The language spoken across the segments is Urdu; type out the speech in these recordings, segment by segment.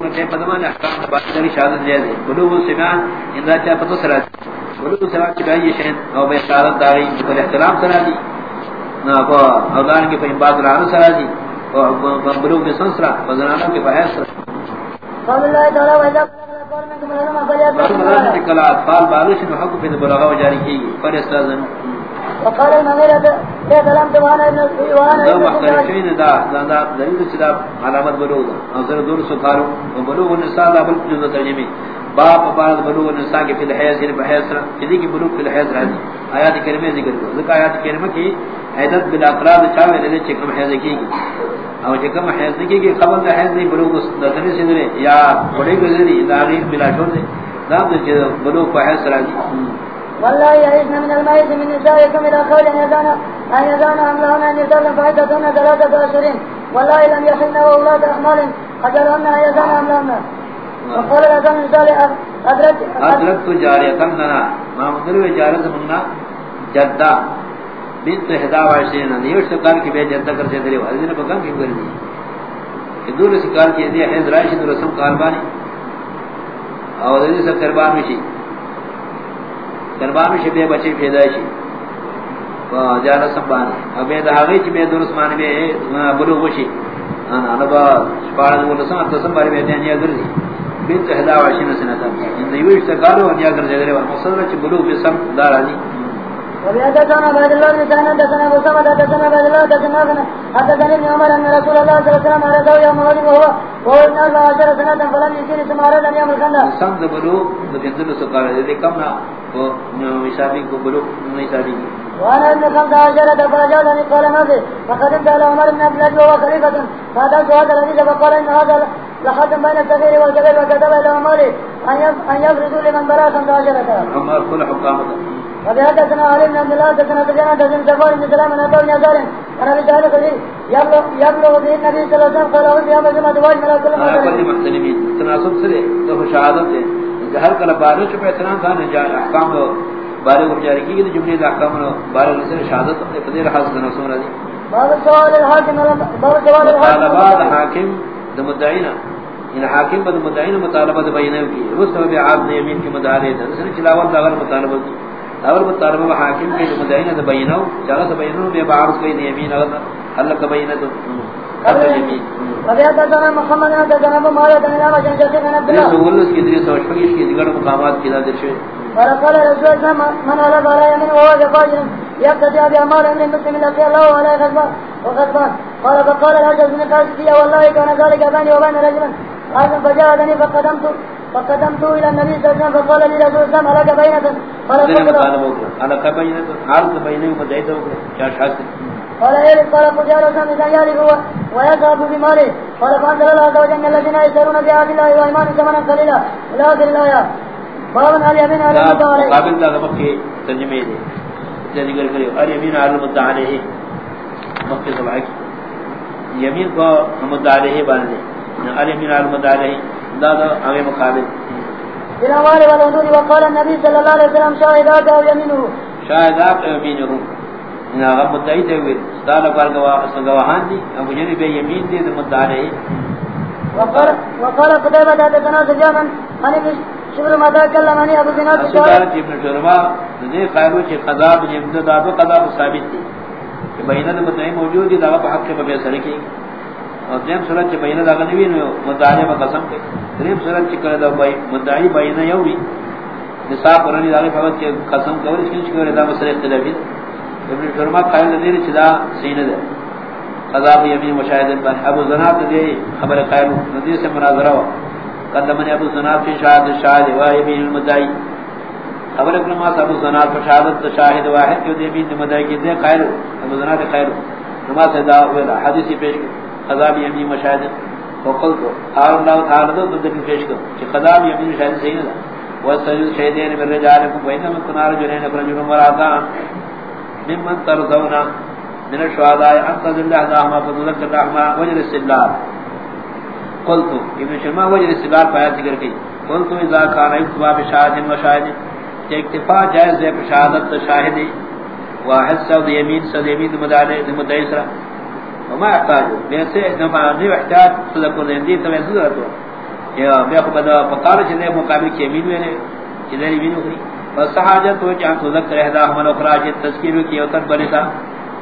مطلب پدمان احکام باقی شہادت دے دے بلوغ سمعان اندہ چاہ پتو سرا بلوغ سمعان چی بہن یہ شہن او بے شہادت داری پر احترام سرا دی۔ او دان کے پہن بات رہانا سرا دی۔ بلوغ بسن سرا وزنانا کے پہن سرا۔ قال اللہ تعالی وحیدہ کلا اطفال بالوش نحق پہ بلغا و جاری کی۔ پر استاذن وقال المغيرة يا سلام تبانا ابن وانا ابن مختلفين دا دا دليل سدا علامت بلوغ انظر دور سکارو بلوغ النساء دا بل جزء ترجمه باب بعد بلوغ النساء کے فی الحیض یعنی بحیض کدی کی بلوغ فی الحیض راضی آیات کریمہ ذکر کرو ذکر آیات کریمہ کی عیدت بالاقرار چاوے دے چکم حیض کی گی. او چکم حیض کی گی قبل دا حیض نہیں بلوغ دسنے سے دے یا بڑے گزری دا غیر بلا چھوڑ دے. دا بلوغ فحیض راضی والله يعيشنا من الميت من نسائكم إذا خرج أن يزانا أن يزانا أملهن أن يزانا فعدتهن ثلاثة أشهر والله لم يحلن وأولاد أحمال أجلهن أن يزانا أملهن وقال لكم نسالي أدركت أدركت جارية لنا ما مدلو جارة منا جدہ بنت حدا وعشرین دیوش سکار کی بے جدہ کر سے دلیو حضرین بکم کی کر دی کہ دور سکار کی دی حیض رائشد رسم قاربانی اور دیوش سکر بار مشی دربار میں شبے بچے پیدائشی جانا سنبان ابے دہاغی چی بے درست معنی بے بلو وشی انا نبا شپارد ولسان اتسم باری بے دینیا گرزی. بنت حدا وعشین سنتا ان دیوش تکارو انیا گرزی گرے مقصد رچ بلو بسم دار آجی وبيحدثنا عبد الله بن سعد حدثنا ابو سعد حدثنا عبد الله حدثنا ابن حدثني ابن عمر ان رسول الله صلى الله عليه وسلم اراد يوم غد وهو وهو ابن الله عشر سنة فلم يجد ثم اراد ان يعمل خندق سند بلو بجندل سقال ذي كمنا ومشابه بلو مشابه وانا ابن خمس عشرة فرجعني قال ماذا فقدمت على عمر بن عبد الله وهو خليفة. فهذا هذا الحديث فقال ان هذا لختم بين الصغير والكبير وكتب الى عمر ان يفرضوا لمن برا خمس عشرة عمر كل حكامته علي بن عبد الله حدثنا سفيان حدثنا سفار بن سلام عن ابو بن يزار عن سعيد الخدري يبلغ به النبي صلى الله عليه وسلم قال اول يوم الجمعه واجب على كل مسلم محترمين تناسب سرے تو شہادت ہے ہر کلا بارے چ پہ اتنا تھا نہ احکام بارے کو جاری کی کہ جملے احکام بارے سے شہادت ہے فضیل حاصل سو رہی باب سوال الحاکم باب سوال الحاکم حاکم دمدعینا ان حاکم بد مدعین مطالبہ بینہ کی۔ رسل بعاد یمین کی مدارے ہے چلاوت اگر مطالبہ کی۔ اور مطالبہ حاکم کے مدعین ہے بینو جگہ سے بینو میں بعض کوئی یمین اگر اللہ کا بینہ تو۔ قبل یمین۔ رضیت اللہ محمد نے جناب مالک نے نام جن جیسے نے اللہ اللہ کی دریس سوچ پگی کی دیگر مقامات کی نظر سے ورقال رسول اللہ من على بارا يمين وهو جفاج يبتدي بأعمال أمر مسلم لقي الله عليه غضبان وغضبان قال فقال الحجز من قاسية والله كان ذلك بيني وبين رجلا قال فجاءني فقدمت فقدمت الى النبي صلى الله عليه وسلم فقال لي رسول الله على بينه قال على بينه عرض بينه ومدعيته يا شاكر قال ايه قال فجاء رسول الله يالي هو ويذهب بماله. قال فانزل الله عز وجل الذين يشترون بعهد الله وايمان ثمنا قليلا. الى اخر الايه باب على المدعى قابل ذا مكي ترجمه دي ذكر کرے اليمين على المدعى عليه. مكي سبعك يمين کو مدعى عليه باندې اليمين على المدعى عليه. دادا اگے مقابل. بلا مال والحدود وقال النبي صلى الله عليه وسلم شاهدات او يمينه. شاهدات او يمينه. نا غب مدعی تے ہوئے سال پر گواہ گواہان دی ابو جری بے یمین دی مدعی وقال وقال قتيبة حدثنا سجاما عن ابن شبر ما تكلم عن ابو بنات قال ابن شرما ذي قالوا کہ قضاء بن امتداد قضاء ثابت تھی کہ بینہ مدعی موجود ہے دا حق کے بے سر کی۔ اور دیم صورت چ بینہ دا نوی نو مدعی با قسم کے دریم صورت چ کرے دا مدعی بینہ یوی نصاب قرانی دا فقط کہ قسم کور اس کی کرے دا مسئلہ اختلافی ابن فرما قائل دیر چدا سینہ دے قضا یمین مشاہد بن ابو زنات دے خبر قائل ندی سے مناظرہ ہوا قدمنی ابو زنات فی شاہد شاہد و یمین المدعی. خبر اکرما ابو زنات شہادت شاہد واحد جو دے یمین المدعی کی دے قائل ابو زنات قائل نماز دا حدیث پیش کر قضاب یمین مشاہد وقل کو وقلت قال الله تعالى ذو ذل پیش کر کہ قضاب یمین مشاہد صحیح ہے وسجد شہدین من رجالکم بینما کنار جنین فرجل مراتان ممن ترضونا من الشهداء ان تذل احدهما فذلك الرحمه وجر السلال قلت، ابن شرما وجر السلال پایا ذکر کی۔ قلت اذا كان يكتب بشاهد وشاهد اکتفا جائز ہے شہادت شاہد واحد سود یمین سود یمین مدعی مدعی سرا۔ وما يحتاج بيسه نفع دي احتاج صدق دي تو ایسا ضرورت یا بیا کو بدا فقار چنے مقابل کے امین میں نے چنے امین ہوئی بس حاجت ہو جان تو ذکر ہے ہمارا اخراج تذکیر کی اوتر بنے تھا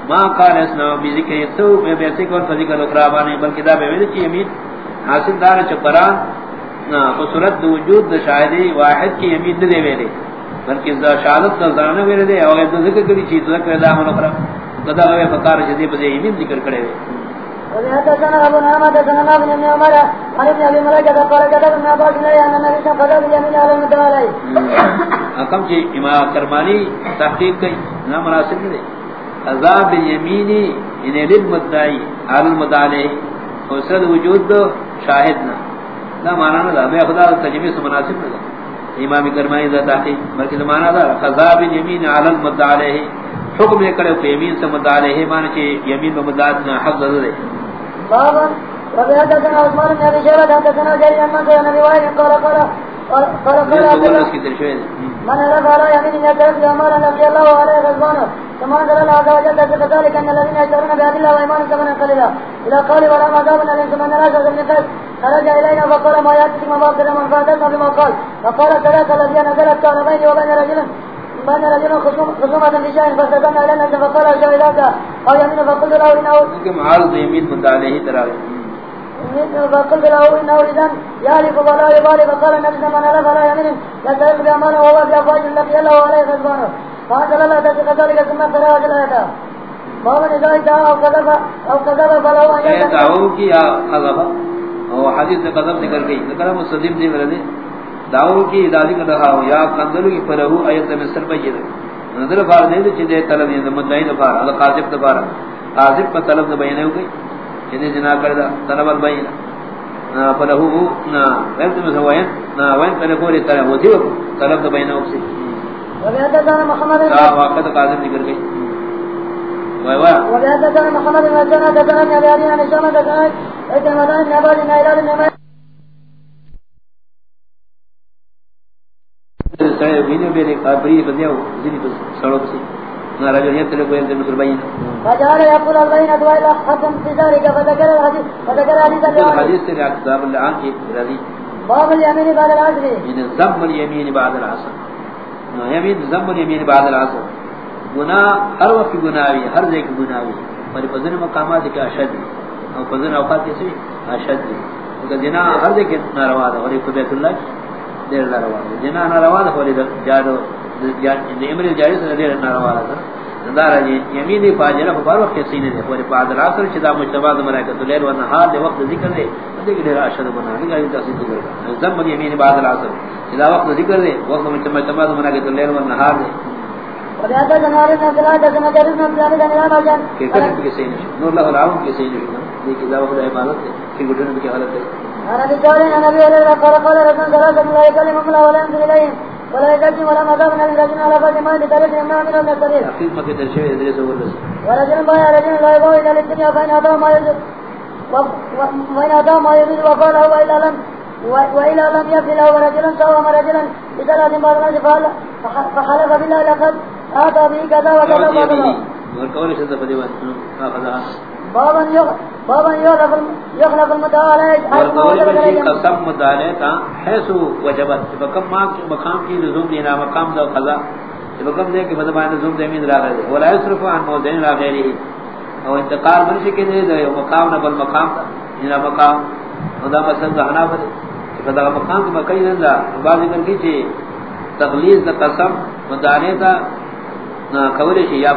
ما قال اسنا بذکر تو میں بیسے کو ذکر اخرا بانے بلکہ دا بے کی امین حاصل دار چ قران نا کو صورت وجود شاہدی واحد کی امین دے ویلے بلکہ شہادت کا زانہ ویلے دے اور ذکر کی چیز ذکر ہے ہمارا اخرا قدا ہوئے فقار جدی بدے ایمین ذکر کرے ہوئے وحدثنا ابو نعمة حدثنا ابن ابن عمر عن ابن ابي ملائكة قال كتب ابن عباس لي ان النبي صلى الله عليه وسلم على المتوالي اقم امام کرمانی تحقیق کی نہ مناسب نہیں عذاب الیمینی ان للمدعی علی المدعی حسد وجود شاہد نہ نہ مانا نہ بے خدا تجمی سے مناسب نہیں امام کرمانی ذات تحقیق بلکہ مانا تھا عذاب الیمین علی المدعی. حکم یہ کرے کہ یمین سے مدعا ہے مان کہ یمین مدعا نہ حق ضرور ہے بابا وبهذا عثمان بن ابي شيبه حدثنا جرير عن من كان روايه قال قال قال قال من رفع على يمين يترك عمر رضي الله عنه غضبانه كما قال الله عز وجل كذلك ان الذين يشترون بعهد الله وايمانهم ثمنا قليلا. الى قال ولا عذاب ان ثم نراك من قيس خرج الينا فقال ما ياتيكم ما باطل من فاتنا بما قال فقال ثلاثه الذين نزلت كان بيني وبين رجل بين رجل خصومة بشيء فاستدنا الينا فقال شهداك او يمين فقلت له انه معارض يمين متعليه ترى. فقلت له انه اذا يعرف ولا يبالي. فقال صلى الله عليه وسلم يمين يسترق بامانه وهو في افواج التي له عليه غضبانه فانزل الله تشك ذلك ثم قرأ الايه بابا اذا جاء او كذب او كذب فله ان يدعو کی غضب او حدیث قدم ذکر گئی ذکر مسلم دی ورے داو کی اداری کا دہاو یا قندلو کی فرہو ایت میں سر جے نظر فار دے چ دے طلب یہ مدعی دفار ال قاذب دفار قاذب کا طلب نہ بیان ہو گئی کہ جنا کر دا طلب البین فرہو نا وقت میں ہوئے نا وین کرے کوئی طرح وہ دیو طلب نہ بیان ہو سی وبهذا محمد کا وقت قاذب ذکر گئی وبهذا محمد بن سنة دكان يا بني أنا شامة دكان إذا ما دام نبأ لنا إلى میرے قبری بدیو دینی تو سڑو سی نہ راجو یہ تلے کوئی فذكر الحديث فذكر حديث اليوم حدیث سے کتاب الان کی رضی باب اليمين بعد العصر۔ ان ذم اليمين بعد العصر۔ نو یمین ذم اليمين بعد العصر۔ گناہ ہر وقت گناہی ہر ایک گناہی پر فضل مقامات کا اشد اور فضل اوقات کیسے اشد کہ جنا ہر ایک ناروا ہے اور بیت اللہ دیر ناروا جنا ناروا ہے اور جادو امر جاری سے دیر ناروا ہے دارا جی یمینی فاجرہ پر وقت سینے دے اور بعد العصر چدا مجتبا ملائکۃ الليل و النهار دے وقت ذکر دے دیکھ دے اشد بنا گا یہ تفصیل ذکر ذم یمین بعد العصر چدا وقت ذکر دے وقت مجتبا ملائکۃ الليل و النهار دے وبهذا جنار بن عبد الله بن جرير بن عبد الله بن عمر کہ کہتے کہ صحیح نہیں نور اللہ العالم کی صحیح نہیں لیکن ذا وقت عبادت ہے کہ گٹن کی حالت ہے انا بقول انا ابي هريره قال قال رسول الله صلى الله عليه وسلم لا ولا ينزل اليه ولا يجي ولا مذهب من الرجل على بعض ما لترك ما من النصرين حقیقت میں درشے ادریس اور رس ورجل بايع رجل لا يبغى الى الدنيا فان اتاه ما يريد وإن أتاه ما يريد وقال هو إلا لم وإلى لم يفل هو رجلا سوى رجلا بثلاث مرات فحلف بالله لقد آتى به كذا وكذا وكذا ورکول شد قسم تا وجبت بکم مقام کی لزوم دینا مقام دا قضا. بکم دے کہ مدبان لزوم دیمین را گئے ولا يصرف عن موضعین او انتقال منشی کے دے دے مقام مقام دا. جنا مقام. خدا مسل دہنا بلے. فدا مقام کی مکئی نندا بعض ذکر کی چھے تغلیظ دا قسم تا قولی یا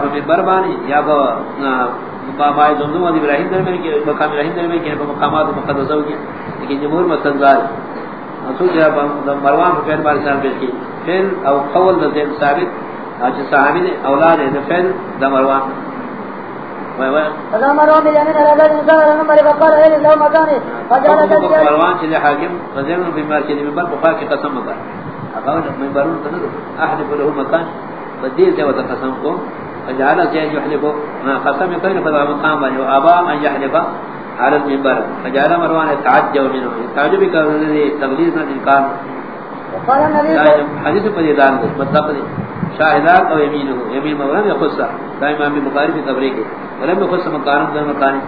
یا مقامات زمزم و ابراہیم درمین کی مقام ابراہیم درمین کی مقامات مقدس ہو گیا لیکن جمہور مستدار اصول جہاں مروان فیل بار اسلام پیش کی فیل او قول زید ثابت آج صحابی دے اولاد ہے فیل دا مروان مروان چلے حاکم فزیرن بیمار چلے منبر بخار کی قسم تنظر احلف له مکان فدیر سے قسم کو فجعل سيد يحلف قسم يقول فضع مقام بني وآبا أن يحلف على المنبر فجعل مروان يتعجب منه. يتعجب كذلك تغليظ من الإنكار. وقال النبي حديث فديدان مطلق دي. شاہدات او یمینہ یمین مولم یخصہ دائما امام بخاری کی تبریک ہے ولم یخص مقام در مکان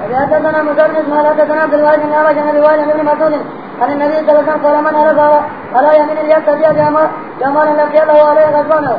حدثنا مسدد ما حدثنا عبد الوارث بن عبد بن روايه بن مسعود عن النبي صلى الله عليه وسلم قال من هذا؟ على يمين اليد تبيع جمال جمال يله عليه غضبانه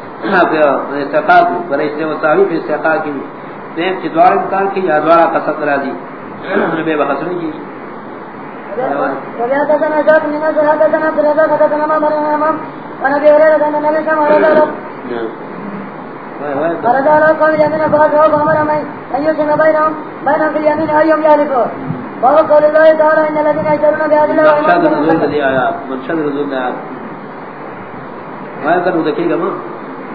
استحقاق بلا استحقاقی فی استحقاقی دیم چی دوارا انکار کی یا دوارا قصب کرا دی نبی بخص نہیں کی من ما فرد على قول اليمين فأدعوا فأمر من أن يسن بينهم بينهم في اليمين أيهم يعرفوا وهو قول الله تعالى إن الذين يشترون بهذه الله مرشد نزول دی آیات مرشد نزول دی آیات. وہاں کرنو دکھے گا ماں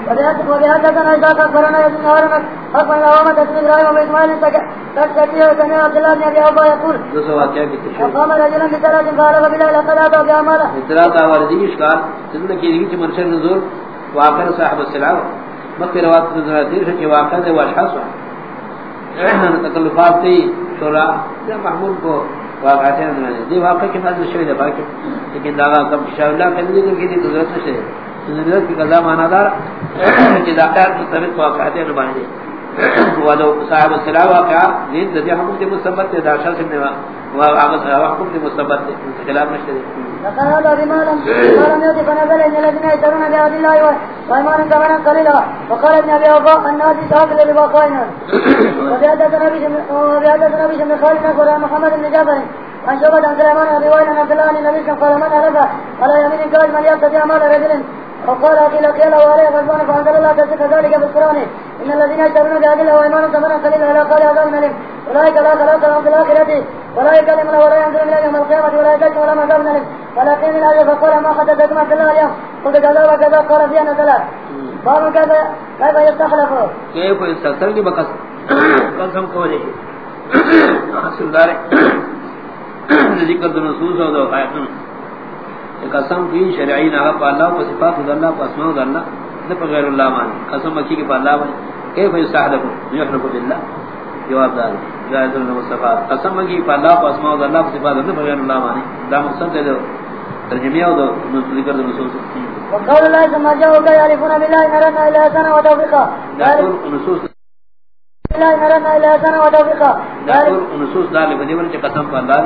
وبهذا إذا أخبرنا يزن هارمك حق من الأوامة تسمي إبراهيم وإسماعيل تكتكيه وسمع عبد الله بن أبي أوبا يقول دو سو واقعہ کی تشریح۔ وقام رجلا بثلاث فعلق بالله لقد أتى بأعماله اطلاع آوردی اشکال سنن کی دیگی چی مرشد نزول واقع صاحب السلام۔ مکی روات نزول دیر ہے کہ واقع دے واشحاس تکلفات تی شورا یا محمول کو واقعاتی نزول۔ دی واقع کی نازل شوی دے باقی۔ لیکن داغا کم شاہ اللہ کردی تو کی دی قدرت سے ضرورت کی قضا مانا دار کہ داخل مستمد واقعاتی نبانی دی ولو صاحب السلام واقعا دین ذی حکم دی مثبت تے داشا سے نے وا حکم دی مثبت تے خلاف نشتے فقال هذا بما لم ما لم يأتي فنزل إن الذين يشترون بهذه الله وإيمانا ثمنا قليلا وقال ابن أبي أوفى الناس تأكل لبقائنا وبهذا نبي بن خالد نقول محمد بن جابر عن شعبة عن سليمان بن وائل عن عبد الله عن النبي قال من هلك على يمين كاج من يقتدي أعمال رجل وقال قيل قيل وعليه غضبان فأنزل الله تسك ذلك في القرآن. إن الذين يشترون بهذه الله وإيمانا ثمنا قليلا إلى قال عذاب أليم. أولئك لا خلاق لهم في الآخرة. ولا يكلمون ولا ينظر إليهم يوم القيامة. ولا يزكي ولا عذاب أليم. ولكن من هذا فقال ما حدثتم عبد الله اليوم. قلت كذا وكذا قال فيها نزلا. باب كيف كيف يستخلف؟ كيف يستخلف؟ کی بقص قسم کو لے حاصل دار ذکر نصوص اور آیاتن قسم کی شرعی نہ پا اللہ و صفات اللہ و اسماء اللہ نہ غیر اللہ مان قسم کی کہ اللہ مان کیف یستحلف یحلف بالله جواب دار جائز المصطفى قسم کی کہ اللہ و اسماء اللہ و صفات نہ غیر اللہ مان دا مقصد ہے ترجمہ اور ذکر نصوص وقال الله ثم جاءوا يعرفون بالله نرنا الى سنه وتوفيقا نصوص بالله نرنا الى سنه وتوفيقا نصوص دار بدیون کے قسم پر اللہ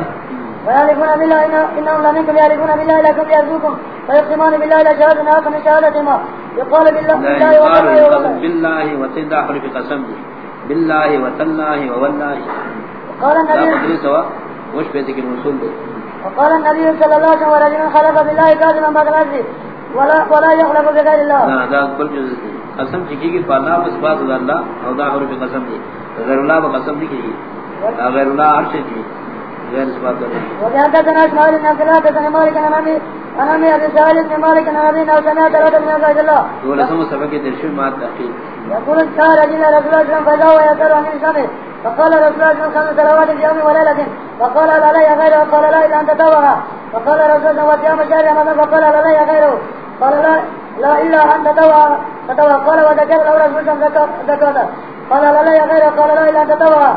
ويعرفون بالله إنهم لا منكم يعرفون بالله لكم يرزوكم ويقسمان بالله لا شهادة ناقا من شهادة ما يقال بالله بالله والله بالله وتداخل في قسم بالله وتالله ووالله. وقال النبي سوا. وش بيتك الوصول دي وقال النبي صلى الله عليه وسلم ورجل خلف بالله كاذبا بعد نفسه ولا ولا يخلف بغير الله. لا ذا كل جزء قسم کی کی فانا بس بات اللہ او ظاہر في قسم دی غیر اللہ قسم دی کی غیر اللہ ہر شے دی وحدثنا اسماعيل بن عبد الله حدثنا مالك عن ابي عن ابي ابي سالم بن مالك عن ابي نو سمعت رجل من عبد الله دولة سمو سبق درشن ما تحقیق يقول كان رجل رسول الله صلى الله عن فقال رسول وسلم صلوات في يوم فقال علي غيره قال لا إلا أن تتوها فقال رسول الله وصيام شهر رمضان فقال علي غيره قال لا لا إلا أن تتوها تتوها قال وذكر له رسول الله زكاة قال علي غيره قال لا إلا أن تتوها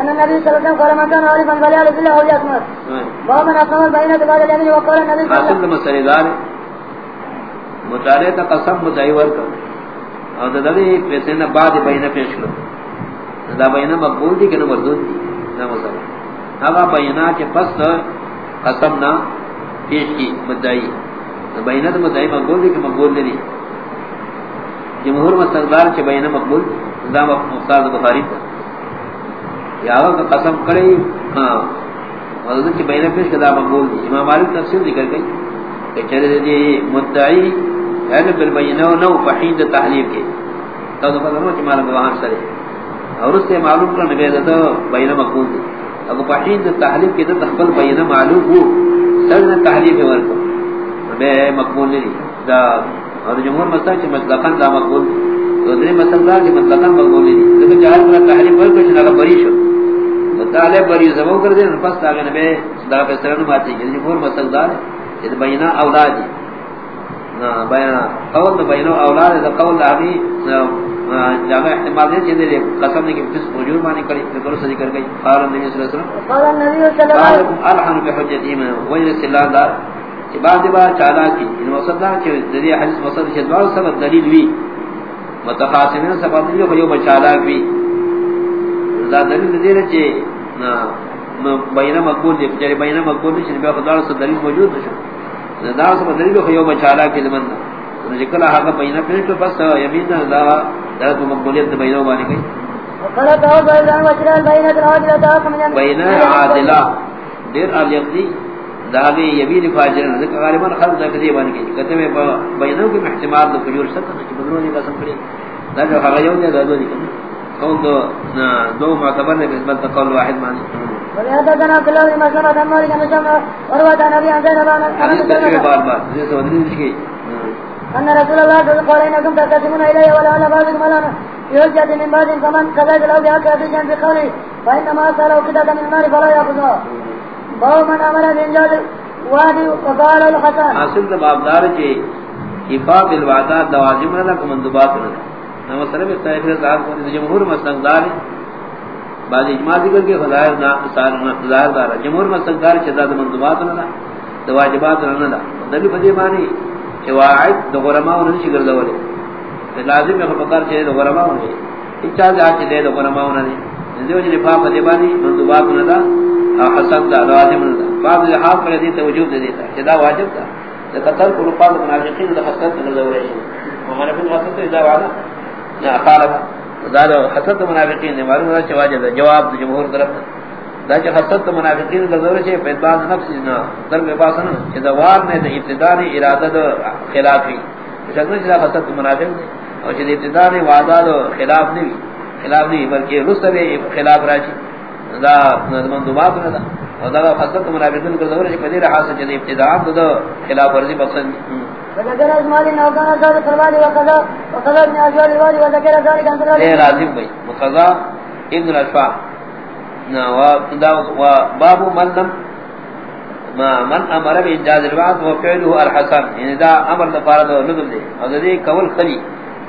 أن النبي صلى الله عليه وسلم قال من كان عارفا فليعرف بالله أو يسمع باب من أقام البينة بعد اليمين وقال النبي صلى الله عليه حاصل مسئلہ دار. مطالعہ تا قسم مزائی ورکا اور دا دی پیسے نا بعد بینہ پیش کرو. دا بینہ مقبول دی کہ مردود دی. نا مسئلہ. اگا بینہ کے پس قسم نا پیش کی مدعی بینہ دا مدعی مقبول دی کہ مقبول دی جمہور مستقدار چھ بینہ مقبول. دا مختار بخاری تا. یا آگا قسم کرے ہاں۔ حضرت کی بینہ پیش کدا مقبول دی۔ امام مالک تفسیر ذکر گئی کہ چلے دی مدعی یعنی بالبینہ نو فحید تحلیف کے۔ تو فرمو کہ مالا گواہان سرے۔ اور اس سے معلوم کرنے بے تو بینہ مقبول دی۔ اگر فحید تحلیف کے تو تخبل بینہ معلوم ہو۔ سر نے تحلیف ورکو بے مقبول نہیں دا اور جمہور مسئلہ چھ مطلقاً دا مقبول۔ دی تو دنی مسئلہ کہ مطلقاً مقبول نہیں لیکن جہاں پر تحلیف ورکو چھ نگا بری شو تعالی بری زبو کر دے پس تاگے نبی دا فیصلہ نو ماتی کہ جمہور مسئلہ دار یہ بینہ اولاد بیان قول بینو اولاد دا قول ابھی جامع احتمال دے جے قسم نے کہ جس وجود مانی کری ذکر سے ذکر گئی۔ قال نبی صلی اللہ علیہ وسلم قال النبي صلی اللہ علیہ وسلم الحن بحجتی من وجه سلا دار کہ بعد بعد چالا کی ان وصدا کہ ذریعہ حدیث وصد کے دوار سبب دلیل وی۔ متخاصمین سبب دلیل کو چالا بھی دا دلیل دے رہے نا بینہ مقبول دے جڑے بینہ مقبول نہیں بے خدا سے دلیل موجود ہے دا سے دلیل کو یو بچالا کے لمن ذکر ہا بینہ پھر تو بس یمین دا دا تو مقبولیت بینہ وانی گئی۔ بینہ عادلہ۔ دیر الیقدی داغی یمین فاجر ذکر غالبا خلق ذکر وانی گئی۔ کہتے ہیں بینہ کے احتمال دو فجور سکتا کہ بدرونی قسم کرے۔ دا ہا یو دا دو دی قول دو دو معتبر نے بسبت قول واحد معنی. ولهذا كان عبد الله بن مسلمة عن مالك بن سمع وروى عن ابي عن زينب ان رسول الله صلى الله عليه وسلم تقسمون الي ولا على بعضكم على يوجد من بعض فمن فانما ساله كتاب من النار فلا ياخذها باب من امر بانجاز وادي وقال الحسن. حاصل باب دار جي حفاظ الوعدات لوازم لك مندوبات لك نو سره میں تاریخ صاحب کو جمہور مستقدار بعد اجماع ذکر کے ظاہر نہ ظاہر دار. جمہور مستقدار چدا مندوبات نہ تو واجبات نہ نہ نبی فدی مانی کہ واعد دو غرما اور نہیں شگر دولے لازم ہے فقر چے دو غرما اور نہیں اچھا جا کے دے دو غرما اور نہیں جو جی فا فدی مانی مندوبات نہ دا حسن دا لازم نہ بعد الحال پر دی توجہ دے دیتا چدا واجب تھا قتل قربان منافقین دا حسن نہ دولے ومن في الغسل اذا وعد نہ خالف ذال حسد منافقین نے معلوم ہے واجب جواب جمہور طرف دا کہ حسد منافقین کا ضرورت ہے پیدا نفس نہ در میں پاس نہ کہ دوار نے ابتداء نے ارادہ دو خلافی شکل سے حسد منافق اور کہ ابتداء نے وعدہ دو خلاف نہیں خلاف نہیں بلکہ رسل خلاف راجی دا مندوبات نہ اور دا حسد منافقین کا ضرورت ہے کہ دیر حاصل کہ ابتداء دو خلاف ورزی بخشن وذكر اسماء النوكان ذات الفرمان وقضى وقضى ابن أجوال الوالي وذكر ذلك عن ذلك ايه لازم بي وقضى ابن الأشفاء وباب من لم ما من امر بانجاز الوعد وفعله الحسن يعني دا امر دا لفارد ونظم دي وذا دي قول خلي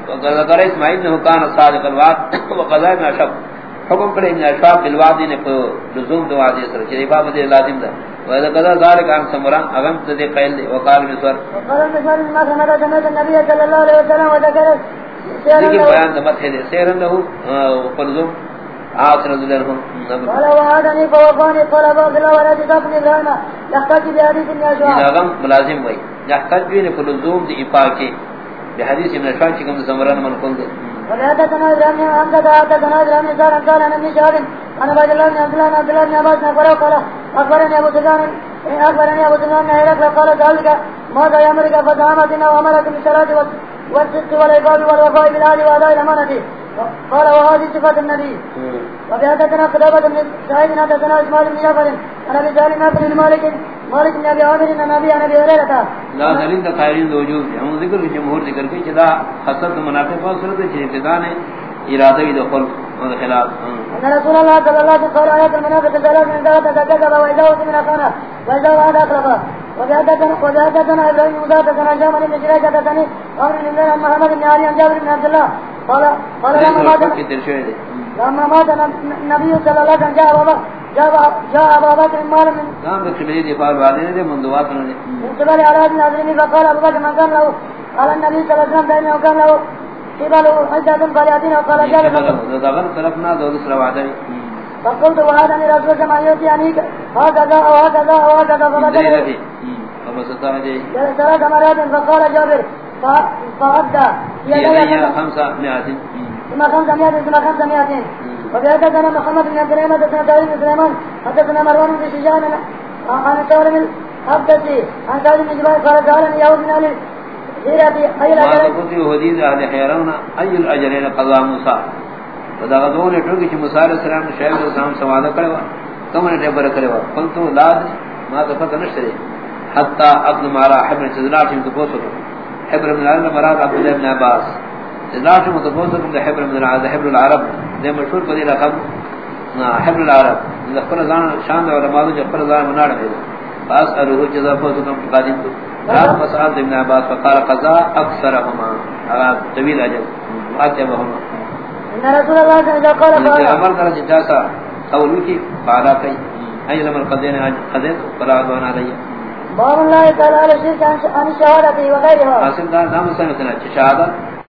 وذكر اسماعيل انه كان صادق الوعد وقضى ابن اشف حکم کرے ابن اشفاق بالوعد نے لزوم دو وعدے سر چلی باب دے لازم دا وذا قضى ذلك عن سمرا اغم تدي قيل دي وقال مسور وقال مسور ما سمع سمع النبي صلى الله عليه وسلم وذكر لیکن بیان دمت ہے دے سیرن آسر رضی اللہ عنہ قال وعدني فوفاني قال بعض الله ولا تدفن ابراهيم يحتاج بحديث اشواء اغم ملازم وي يحتاج بين فلزوم دي افاقه بحديث ابن اشواء چکم سمران من قل حدثنا ابراهيم قال عن ابن شهاب عن عبد الله بن عبد الله بن عبد الله بن عباس قال اخبرني ابو سفيان اخبرني ابو سفيان هرقل قال ذلك ماذا يامرك بالصلاه والصدق والوفاء بالعهد واداء الامانه قال وهذه صفات النبي بن سعيد حدثنا اسماعيل بن جعفر عن ابي سالم بن مالك مالك بن ابي عامر عن ابي هريره لا دلیل تقارین وجود ہم ذکر جمہور ذکر کی جدا حسد منافق و صورت ہے ابتداء نے ارادہ بھی دخل اور خلاف۔ ان رسول الله صلى الله عليه وسلم ايات المنافق ثلاث من ذات كذب واذا من اخانا واذا وعد اقرب وزادتنا وزادتنا ابراهيم وزادتنا جامع بن شريك حدثني امر من الله محمد بن عن جابر بن عبد الله قال قال لما مات لما مات النبي صلى الله عليه وسلم جاء بابا۔ جاء جاء ابا بكر مال من. نام بكبري دي قال بعدين دي منذوات من قبل على ابن عزيز فقال ابو بكر من كان له قال النبي صلى الله عليه وسلم بينه وكان له قبل عدة فليأتينا وقال جابر دغن طرفنا دو دوسرا وعده فقلت وهذا من رسول كما يؤتي عنيك هكذا وهكذا وهكذا فبدل فمسطا دي ثلاث مرات فقال جابر فأدى يدي خمسة مئات ثم خمسة مئات ثم خمسة مئات وبحدثنا محمد بن عبد الرحمن حدثنا داوود بن سليمان. حدثنا مروان بن شجاع عن الثور حدثي عن سعد بن جبال قال قال يهود من اهل الهيرة اي ما الاجرين قلت حدیث اهل حیرون ای الاجرین قضا موسی فدا غزون ٹوکی کہ موسی علیہ السلام نے شعیب علیہ السلام سوال کروا کم نے ٹیبر کروا قلت لا ما تو پتہ نشتے حتى ابن مارا حبر سزلات تو پوسو حبر من العرب مراد عبد الله بن عباس۔ تو پوسو کہ حبر من العرب حبر العرب. دے مشہور قدی لقب حبر العرب. ذکر زان شان علماء جو پر زان مناڑ ہے باس ارو جزا پوسو کم قادم رات مسعود ابن عباس فقال قضا اکثرهما. طویل اجل فاتحهما ان رسول الله صلى الله عليه وسلم امر جاسا قول کی قالا کئی اي لمن قدين قدين فلا دون عليه باب الله تعالى على الشرك عن شهادته وغيرها حاصل دار نام سنتنا شهادت